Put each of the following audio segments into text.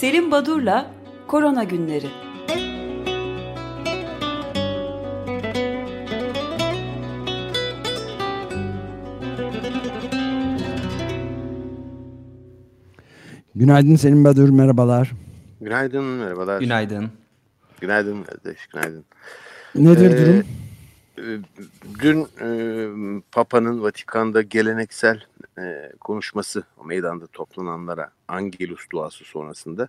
Selim Badur'la Korona Günleri. Günaydın Selim Badur, merhabalar. Günaydın, merhabalar. Günaydın. Günaydın kardeş, günaydın. Nedir Ee, durum? e, Dün e, Papa'nın Vatikan'da geleneksel e, konuşması, o meydanda toplananlara Angelus duası sonrasında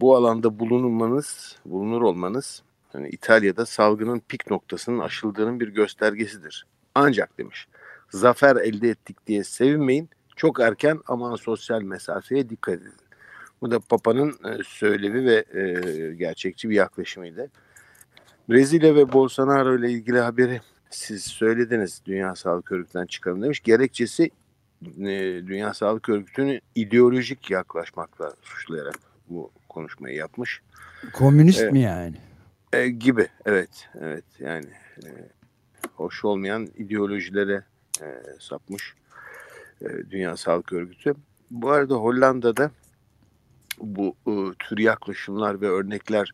bu alanda bulunmanız, bulunur olmanız hani İtalya'da salgının pik noktasının aşıldığının bir göstergesidir. Ancak demiş, zafer elde ettik diye sevinmeyin, çok erken ama sosyal mesafeye dikkat edin. Bu da Papa'nın e, söylevi ve e, gerçekçi bir yaklaşımıydı. Brezilya ve Bolsonaro ile ilgili haberi siz söylediniz Dünya Sağlık Örgütü'nden çıkarım demiş. Gerekçesi Dünya Sağlık Örgütü'nü ideolojik yaklaşmakla suçlayarak bu konuşmayı yapmış. Komünist evet. mi yani? E, gibi evet evet yani e, hoş olmayan ideolojilere e, sapmış e, Dünya Sağlık Örgütü. Bu arada Hollanda'da bu e, tür yaklaşımlar ve örnekler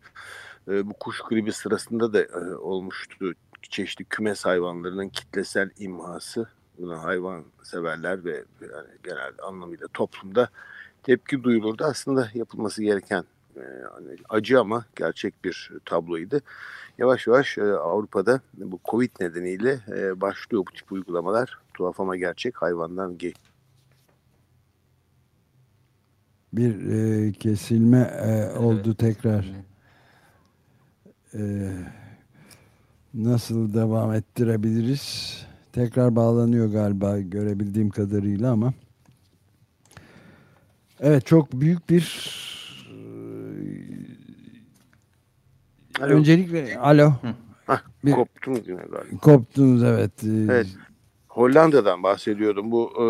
e, bu kuş gribi sırasında da e, olmuştu. Çeşitli kümes hayvanlarının kitlesel imhası buna hayvan severler ve yani genel anlamıyla toplumda tepki duyulurdu. Aslında yapılması gereken e, hani acı ama gerçek bir tabloydu. Yavaş yavaş e, Avrupa'da bu Covid nedeniyle e, başlıyor bu tip uygulamalar. Tuhaf ama gerçek hayvandan geç. Bir e, kesilme e, oldu tekrar. E, nasıl devam ettirebiliriz? Tekrar bağlanıyor galiba görebildiğim kadarıyla ama. Evet çok büyük bir Alo. öncelikle alo Hah, Bir- koptum yine galiba. koptunuz evet. E, Evet. Hollanda'dan bahsediyordum. Bu e,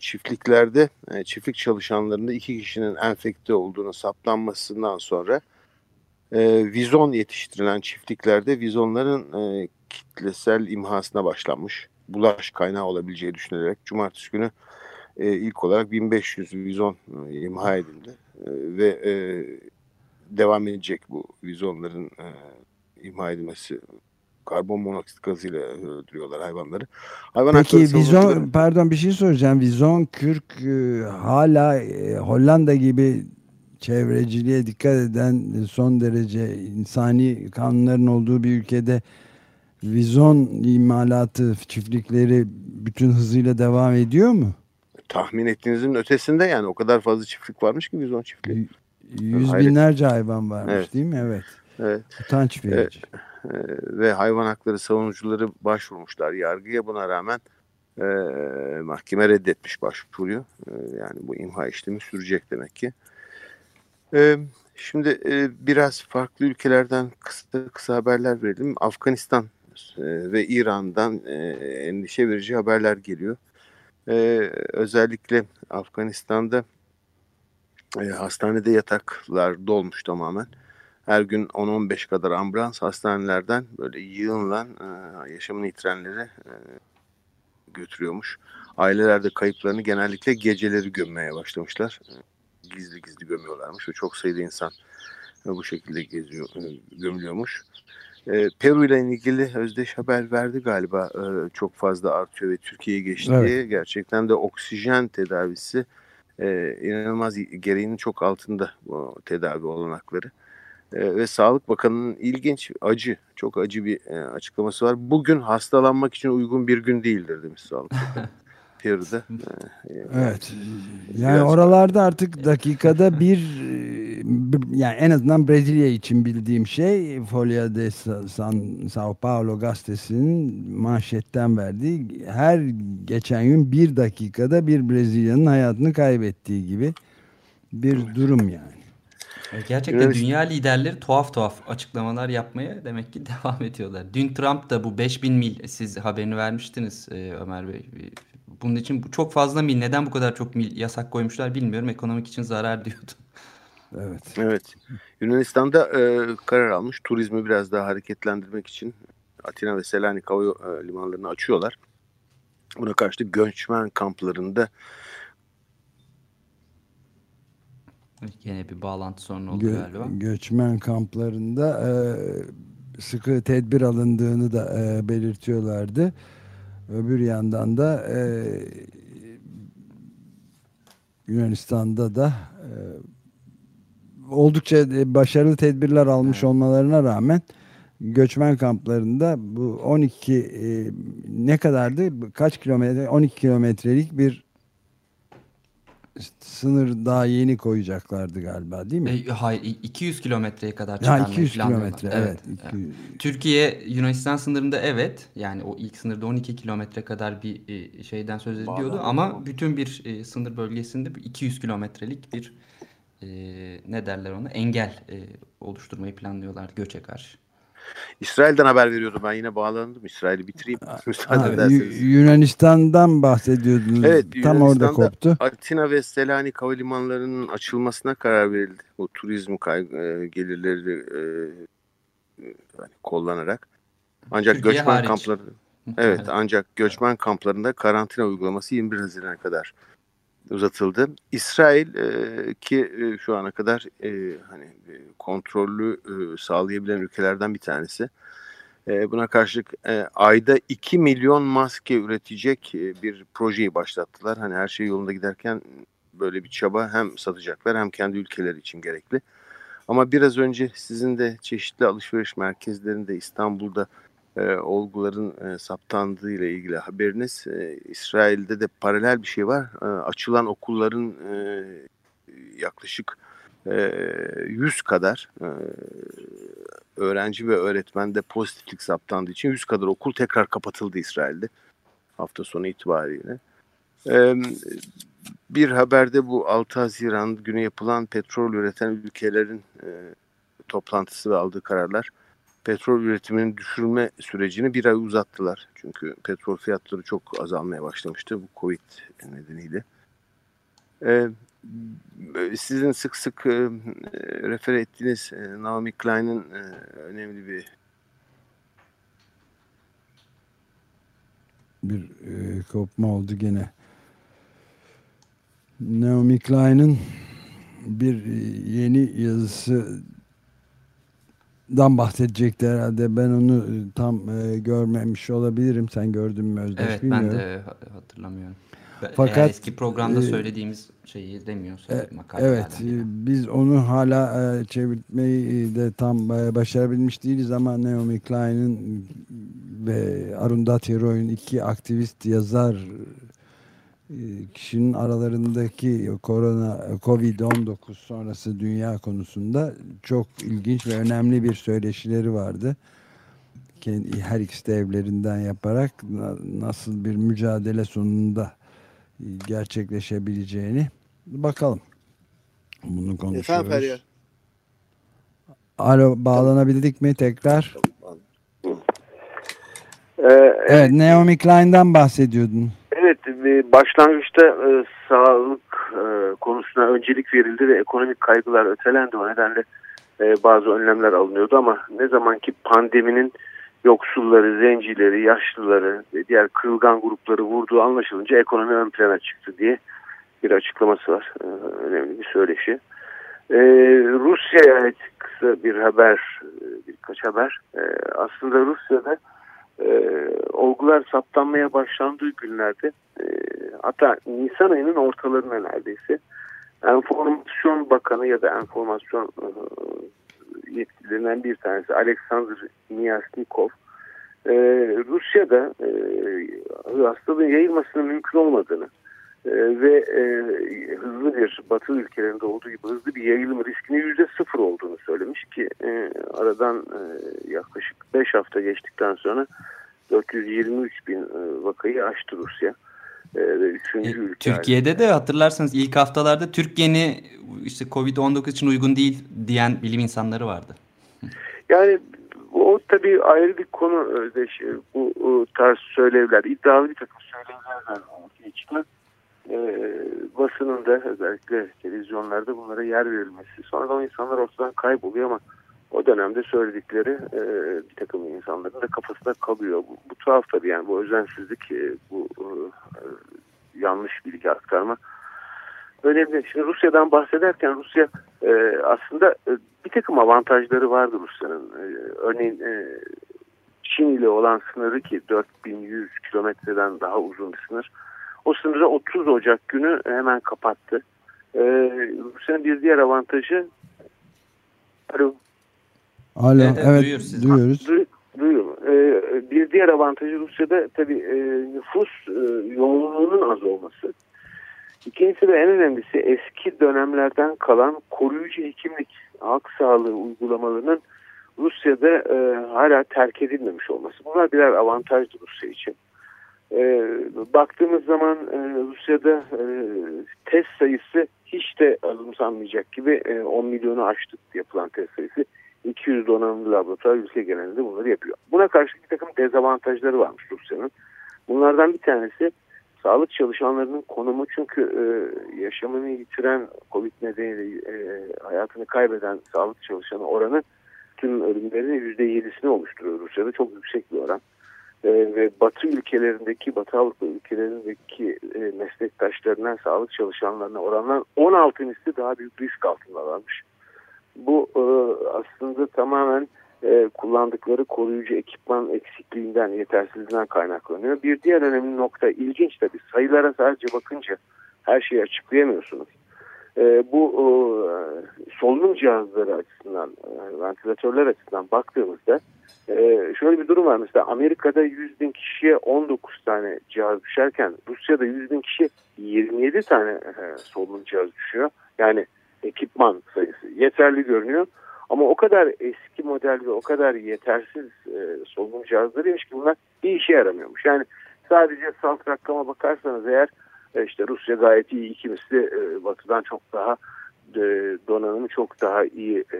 çiftliklerde e, çiftlik çalışanlarında iki kişinin enfekte olduğunu saptanmasından sonra e, vizon yetiştirilen çiftliklerde vizonların e, kitlesel imhasına başlanmış. Bulaş kaynağı olabileceği düşünülerek cumartesi günü e, ilk olarak 1500 vizon e, imha edildi. E, ve e, devam edecek bu vizonların e, imha edilmesi karbon monoksit gazıyla öldürüyorlar hayvanları. Hayvan Peki vizon pardon bir şey soracağım. Vizon kürk e, hala e, Hollanda gibi çevreciliğe dikkat eden e, son derece insani kanunların olduğu bir ülkede vizon imalatı çiftlikleri bütün hızıyla devam ediyor mu? tahmin ettiğinizin ötesinde yani o kadar fazla çiftlik varmış ki vizon çiftliği. Yüz Hayret. binlerce hayvan varmış Evet. değil mi? Evet. Evet. Utanç verici. Ee, ve hayvan hakları savunucuları başvurmuşlar yargıya buna rağmen e, mahkeme reddetmiş başvuruyu. E, yani bu imha işlemi sürecek demek ki. E, şimdi e, biraz farklı ülkelerden kısa kısa haberler verelim. Afganistan e, ve İran'dan e, endişe verici haberler geliyor. E, özellikle Afganistan'da e, hastanede yataklar dolmuş tamamen her gün 10-15 kadar ambulans hastanelerden böyle yığınlan e, yaşamını yitirenleri e, götürüyormuş. Aileler de kayıplarını genellikle geceleri gömmeye başlamışlar. Gizli gizli gömüyorlarmış ve çok sayıda insan bu şekilde geziyor, gömülüyormuş. E, Peru ile ilgili Özdeş haber verdi galiba e, çok fazla artıyor ve Türkiye'ye geçti. Evet. Gerçekten de oksijen tedavisi e, inanılmaz gereğinin çok altında bu tedavi olanakları. E, ve Sağlık Bakanı'nın ilginç, acı, çok acı bir e, açıklaması var. Bugün hastalanmak için uygun bir gün değildir demiş Sağlık Bakanı. Peru'da. E, e, Evet. Yani Biraz- oralarda artık dakikada bir e, b- yani en azından Brezilya için bildiğim şey Folha de Sa- San, Sao Paulo gazetesinin manşetten verdiği her geçen gün bir dakikada bir Brezilya'nın hayatını kaybettiği gibi bir durum yani. Evet, Gerçekten Yunanistan- dünya liderleri tuhaf tuhaf açıklamalar yapmaya demek ki devam ediyorlar. Dün Trump da bu 5000 mil siz haberini vermiştiniz e, Ömer Bey. Bunun için bu çok fazla mil neden bu kadar çok mil yasak koymuşlar bilmiyorum. Ekonomik için zarar diyordu. Evet. Evet. Yunanistan'da e, karar almış. Turizmi biraz daha hareketlendirmek için Atina ve Selanik hava e, limanlarını açıyorlar. Buna karşılık göçmen kamplarında Yine bir bağlantı sorunu oldu Gö galiba. Göçmen kamplarında e, sıkı tedbir alındığını da e, belirtiyorlardı. Öbür yandan da e, Yunanistan'da da e, oldukça başarılı tedbirler almış olmalarına rağmen göçmen kamplarında bu 12 e, ne kadardı? Kaç kilometre? 12 kilometrelik bir sınır daha yeni koyacaklardı galiba değil mi? E, hayır 200 kilometreye kadar çıkarmayı ha, 200 kilometre evet. evet 200. Türkiye Yunanistan sınırında evet yani o ilk sınırda 12 kilometre kadar bir e, şeyden söz ediliyordu ama bütün bir e, sınır bölgesinde 200 kilometrelik bir e, ne derler ona engel e, oluşturmayı planlıyorlar göçe karşı. İsrail'den haber veriyordum. Ben yine bağlandım. İsrail'i bitireyim. Ha, Yunanistan'dan bahsediyordunuz. Evet, Tam orada koptu. Atina ve Selanik havalimanlarının açılmasına karar verildi. Bu turizm kay- e, gelirleri e, yani kullanarak. Ancak Türkiye göçmen hariç. kampları Evet ancak göçmen kamplarında karantina uygulaması 21 Haziran'a kadar uzatıldı. İsrail e, ki e, şu ana kadar e, hani e, kontrollü e, sağlayabilen ülkelerden bir tanesi. E, buna karşılık e, ayda 2 milyon maske üretecek e, bir projeyi başlattılar. Hani her şey yolunda giderken böyle bir çaba hem satacaklar hem kendi ülkeleri için gerekli. Ama biraz önce sizin de çeşitli alışveriş merkezlerinde İstanbul'da e, olguların e, saptandığı ile ilgili haberiniz. E, İsrail'de de paralel bir şey var. E, açılan okulların e, yaklaşık e, 100 kadar e, öğrenci ve öğretmende pozitiflik saptandığı için 100 kadar okul tekrar kapatıldı İsrail'de hafta sonu itibariyle. E, bir haberde bu 6 Haziran günü yapılan petrol üreten ülkelerin e, toplantısı ve aldığı kararlar petrol üretiminin düşürme sürecini bir ay uzattılar. Çünkü petrol fiyatları çok azalmaya başlamıştı bu Covid nedeniyle. Ee, sizin sık sık e, refer ettiğiniz e, Naomi Klein'in e, önemli bir bir e, kopma oldu gene. Naomi Klein'in bir e, yeni yazısı dan bahsedecekti herhalde. Ben onu e, tam e, görmemiş olabilirim. Sen gördün mü Özdeş evet, bilmiyorum. ben de hatırlamıyorum. Fakat Eğer eski programda e, söylediğimiz şeyi demiyorsa e, Evet, e, biz onu hala e, çevirmeyi de tam e, başarabilmiş değiliz ama Naomi Klein'in ve Arundhati Roy'un iki aktivist yazar kişinin aralarındaki korona Covid-19 sonrası dünya konusunda çok ilginç ve önemli bir söyleşileri vardı. Kendi, her ikisi de evlerinden yaparak nasıl bir mücadele sonunda e, gerçekleşebileceğini bakalım. Bunu konuşuyoruz. Efendim Alo bağlanabildik mi tekrar? Ee, evet, Naomi Klein'den bahsediyordun. Evet, başlangıçta e, sağlık e, konusuna öncelik verildi ve ekonomik kaygılar ötelendi. O nedenle e, bazı önlemler alınıyordu ama ne zaman ki pandeminin yoksulları, zencileri, yaşlıları ve diğer kırılgan grupları vurduğu anlaşılınca ekonomi ön plana çıktı diye bir açıklaması var. E, önemli bir söyleşi. E, Rusya'ya ait kısa bir haber, e, birkaç haber. E, aslında Rusya'da e, olgular saptanmaya başlandığı günlerde e, hatta Nisan ayının ortalarına neredeyse Enformasyon Bakanı ya da enformasyon e, yetkililerinden bir tanesi Alexander Miyasnikov e, Rusya'da e, hastalığın yayılmasının mümkün olmadığını e, ve e, hızlı bir batı ülkelerinde olduğu gibi hızlı bir yayılım riskinin yüzde sıfır olduğunu söylemiş ki e, aradan e, yaklaşık beş hafta geçtikten sonra 423 bin e, vakayı aştı Rusya. E, üçüncü e, ülke Türkiye'de de hatırlarsanız ilk haftalarda Türkiye'ni işte Covid-19 için uygun değil diyen bilim insanları vardı. Yani o tabii ayrı bir konu Özdeş. Bu, bu tarz söylevler, iddialı bir takım söylevler ortaya çıkan e, basınında özellikle televizyonlarda bunlara yer verilmesi. Sonradan insanlar ortadan kayboluyor ama o dönemde söyledikleri e, bir takım insanların da kafasında kalıyor. Bu, bu tuhaf tabii yani bu özensizlik, e, bu e, yanlış bilgi aktarma önemli. Şimdi Rusya'dan bahsederken Rusya e, aslında e, bir takım avantajları vardı Rusya'nın. E, örneğin e, Çin ile olan sınırı ki 4100 kilometreden daha uzun bir sınır. O sınırı 30 Ocak günü hemen kapattı. E, Rusya'nın bir diğer avantajı Alo. Alo, evet, evet duyuyoruz. duyuyoruz. Du duyuyorum. Ee, bir diğer avantajı Rusya'da tabii e, nüfus e, yoğunluğunun az olması. İkincisi ve en önemlisi eski dönemlerden kalan koruyucu hekimlik, halk sağlığı uygulamalarının Rusya'da e, hala terk edilmemiş olması. Bunlar birer avantajdı Rusya için. E, baktığımız zaman e, Rusya'da e, test sayısı hiç de alımsanmayacak gibi e, 10 milyonu aştık yapılan test sayısı. 200 donanımlı laboratuvar ülke genelinde bunları yapıyor. Buna karşı bir takım dezavantajları varmış Rusya'nın. Bunlardan bir tanesi sağlık çalışanlarının konumu çünkü e, yaşamını yitiren COVID nedeniyle e, hayatını kaybeden sağlık çalışanı oranı tüm ölümlerin %7'sini oluşturuyor Rusya'da. Çok yüksek bir oran. E, ve Batı ülkelerindeki, Batı Avrupa ülkelerindeki e, meslektaşlarından sağlık çalışanlarına oranlar 16 misli daha büyük risk altında varmış. Bu e, aslında tamamen e, kullandıkları koruyucu ekipman eksikliğinden, yetersizliğinden kaynaklanıyor. Bir diğer önemli nokta ilginç tabii sayılara sadece bakınca her şeyi açıklayamıyorsunuz. E, bu e, solunum cihazları açısından, e, ventilatörler açısından baktığımızda e, şöyle bir durum var. Mesela Amerika'da 100 bin kişiye 19 tane cihaz düşerken Rusya'da 100 bin kişiye 27 tane e, solunum cihazı düşüyor. Yani ekipman sayısı yeterli görünüyor. Ama o kadar eski model ve o kadar yetersiz e, solunum cihazlarıymış ki bunlar bir işe yaramıyormuş. Yani sadece salt rakama bakarsanız eğer e, işte Rusya gayet iyi iki misli e, batıdan çok daha e, donanımı çok daha iyi e,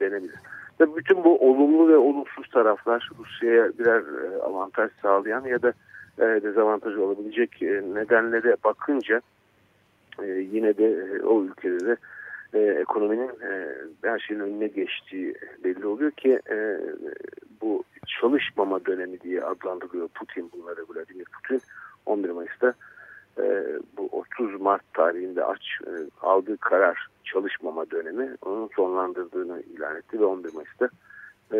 denebilir. Tabii bütün bu olumlu ve olumsuz taraflar Rusya'ya birer e, avantaj sağlayan ya da e, dezavantaj olabilecek e, nedenlere bakınca e, yine de e, o ülkede de e, ekonominin e, her şeyin önüne geçtiği belli oluyor ki e, bu çalışmama dönemi diye adlandırıyor Putin bunları Vladimir Putin 11 Mayıs'ta e, bu 30 Mart tarihinde aç e, aldığı karar çalışmama dönemi onun sonlandırdığını ilan etti ve 11 Mayıs'ta e,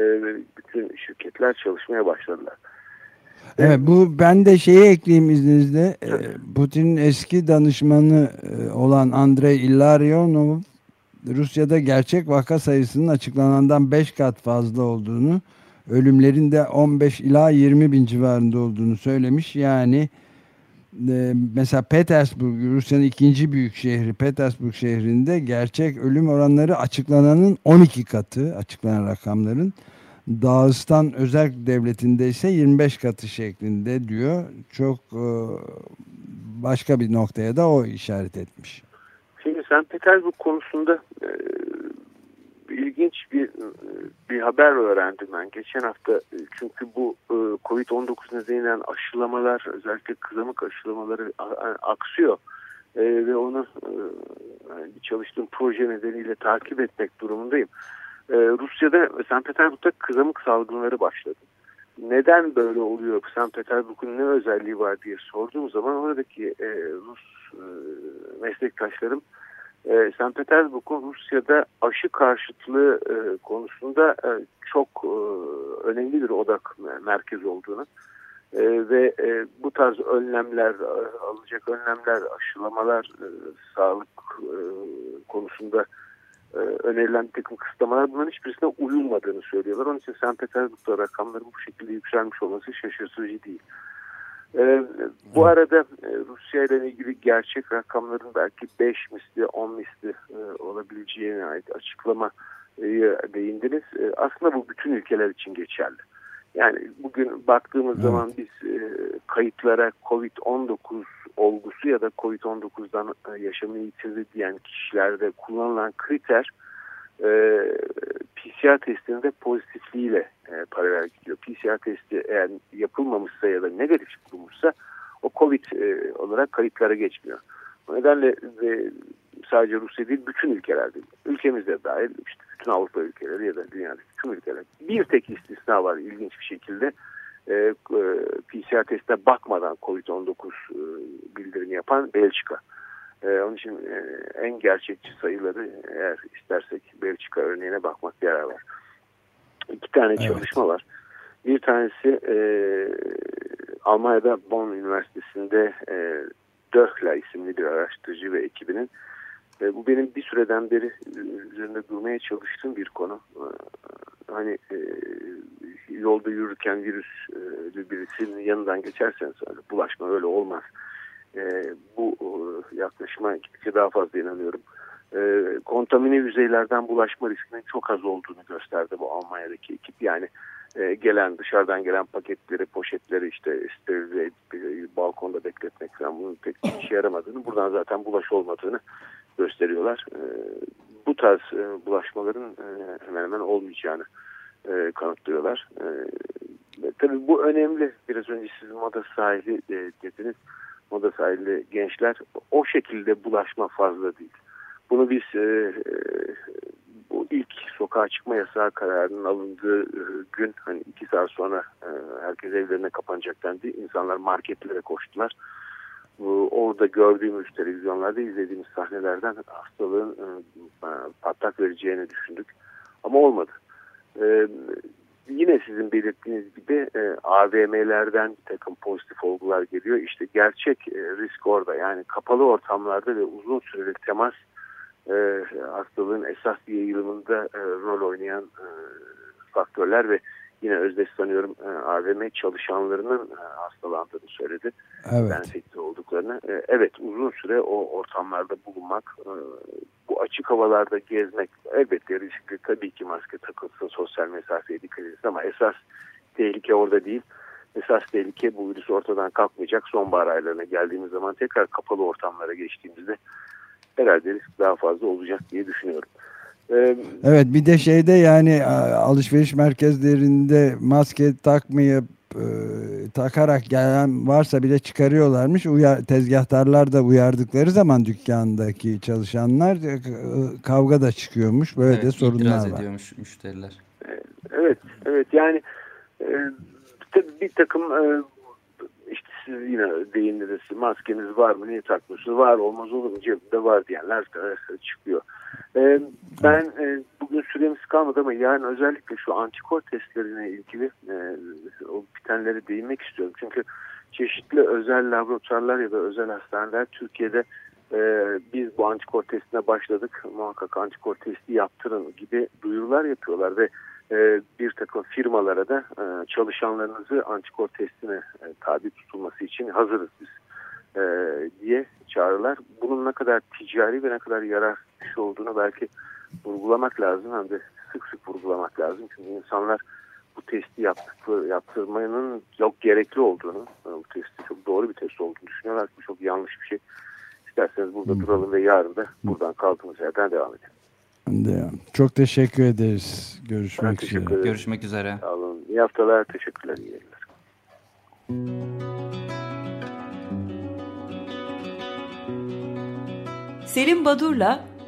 bütün şirketler çalışmaya başladılar. Evet bu ben de şeyi ekleyeyim izninizle. E, Putin'in eski danışmanı e, olan Andrei Illarionov Rusya'da gerçek vaka sayısının açıklanandan 5 kat fazla olduğunu, ölümlerin de 15 ila 20 bin civarında olduğunu söylemiş. Yani e, mesela Petersburg, Rusya'nın ikinci büyük şehri Petersburg şehrinde gerçek ölüm oranları açıklananın 12 katı, açıklanan rakamların. Dağıstan özel devletinde ise 25 katı şeklinde diyor. Çok e, başka bir noktaya da o işaret etmiş. St. Petersburg konusunda e, ilginç bir bir haber öğrendim ben geçen hafta. Çünkü bu e, Covid-19 nedeniyle aşılamalar özellikle kızamık aşılamaları aksıyor. E, ve onu e, çalıştığım proje nedeniyle takip etmek durumundayım. E, Rusya'da St. Petersburg'da kızamık salgınları başladı. Neden böyle oluyor? St. Petersburg'un ne özelliği var diye sorduğum zaman oradaki e, Rus e, meslektaşlarım e, St. Petersburg'un Rusya'da aşı karşıtlığı e, konusunda e, çok e, önemli bir odak merkez olduğunu ve bu tarz önlemler, e, alınacak önlemler, aşılamalar, sağlık konusunda önerilen bir takım kısıtlamalar bunların hiçbirisine uyulmadığını söylüyorlar. Onun için St. Petersburg'da rakamların bu şekilde yükselmiş olması şaşırtıcı değil. Ee, bu arada e, Rusya ile ilgili gerçek rakamların belki 5 misli 10 misli e, olabileceğine ait açıklama değindiniz. E, aslında bu bütün ülkeler için geçerli. Yani bugün baktığımız evet. zaman biz e, kayıtlara COVID-19 olgusu ya da COVID-19'dan e, yaşamını yitirdi diyen kişilerde kullanılan kriter e, PCR testinde pozitifliğiyle e, paralel gidiyor. PCR testi eğer yapılmamışsa ya da negatif bulunmuşsa o COVID e, olarak kayıtlara geçmiyor. O nedenle e, sadece Rusya değil bütün ülkelerde, ülkemizde dahil işte bütün Avrupa ülkeleri ya da dünyadaki tüm ülkeler. Bir tek istisna var ilginç bir şekilde. E, e, PCR testine bakmadan COVID-19 e, bildirini yapan Belçika. E, onun için e, en gerçekçi sayıları eğer istersek Belçika örneğine bakmak yarar var. İki tane evet. çalışma var. Bir tanesi e, Almanya'da Bonn Üniversitesi'nde e, Döhla isimli bir araştırıcı ve ekibinin e, bu benim bir süreden beri üzerinde durmaya çalıştığım bir konu. E, hani e, yolda yürürken virüs e, birisinin yanından geçerseniz bulaşma öyle olmaz. E, bu e, yaklaşıma gittikçe daha fazla inanıyorum. E, kontamine yüzeylerden bulaşma riskinin çok az olduğunu gösterdi bu Almanya'daki ekip. Yani e, gelen dışarıdan gelen paketleri, poşetleri işte sterilize edip balkonda bekletmek falan bunun pek işe yaramadığını, buradan zaten bulaş olmadığını gösteriyorlar. E, bu tarz e, bulaşmaların e, hemen hemen olmayacağını e, kanıtlıyorlar. E, tabii bu önemli. Biraz önce siz moda sahili e, dediniz. Moda sahili gençler o şekilde bulaşma fazla değil. Bunu biz e, e, bu ilk sokağa çıkma yasağı kararının alındığı e, gün hani iki saat sonra e, herkes evlerine kapanacak dendi. İnsanlar marketlere koştular. Bu, orada gördüğümüz televizyonlarda izlediğimiz sahnelerden hastalığın e, patlak vereceğini düşündük. Ama olmadı. E, yine sizin belirttiğiniz gibi e, AVM'lerden bir takım pozitif olgular geliyor. İşte gerçek e, risk orada. Yani kapalı ortamlarda ve uzun süreli temas e, hastalığın esas yayılımında e, rol oynayan e, faktörler ve yine özdeş sanıyorum e, AVM çalışanlarının e, hastalandığını söyledi. Evet. Enfekte olduklarını. E, evet uzun süre o ortamlarda bulunmak, bu açık havalarda gezmek elbette riskli. Tabii ki maske takılsın, sosyal mesafeye dikkat edilsin ama esas tehlike orada değil. Esas tehlike bu virüs ortadan kalkmayacak. Sonbahar aylarına geldiğimiz zaman tekrar kapalı ortamlara geçtiğimizde herhalde risk daha fazla olacak diye düşünüyorum. Evet bir de şeyde yani alışveriş merkezlerinde maske takmayıp e, takarak gelen varsa bile çıkarıyorlarmış. Uyar, tezgahtarlar da uyardıkları zaman dükkandaki çalışanlar e, kavga da çıkıyormuş. Böyle evet, de sorunlar var. ediyormuş müşteriler. Evet, evet yani e, bir takım e, işte siz yine değindiniz maskeniz var mı niye takmıyorsunuz var olmaz olur mu cebimde var diyenler e, çıkıyor. E, ben e, bugün süremiz kalmadı ama yarın özellikle şu antikor testlerine ilgili e, o bitenleri değinmek istiyorum. Çünkü çeşitli özel laboratuvarlar ya da özel hastaneler Türkiye'de e, biz bu antikor testine başladık muhakkak antikor testi yaptırın gibi duyurular yapıyorlar ve e, bir takım firmalara da e, çalışanlarınızı antikor testine e, tabi tutulması için hazırız biz e, diye çağrılar. Bunun ne kadar ticari ve ne kadar yarar bir şey olduğunu belki vurgulamak lazım hem de sık sık vurgulamak lazım. Çünkü insanlar bu testi yaptıkları, yaptırmanın çok gerekli olduğunu, bu testi çok doğru bir test olduğunu düşünüyorlar ki çok yanlış bir şey. İsterseniz burada hmm. duralım ve yarın da buradan kaldığımız yerden devam edelim. Çok teşekkür ederiz. Görüşmek üzere. Ederim. Görüşmek üzere. Sağ olun. İyi haftalar. Teşekkürler. İyi yayınlar. Selim Badur'la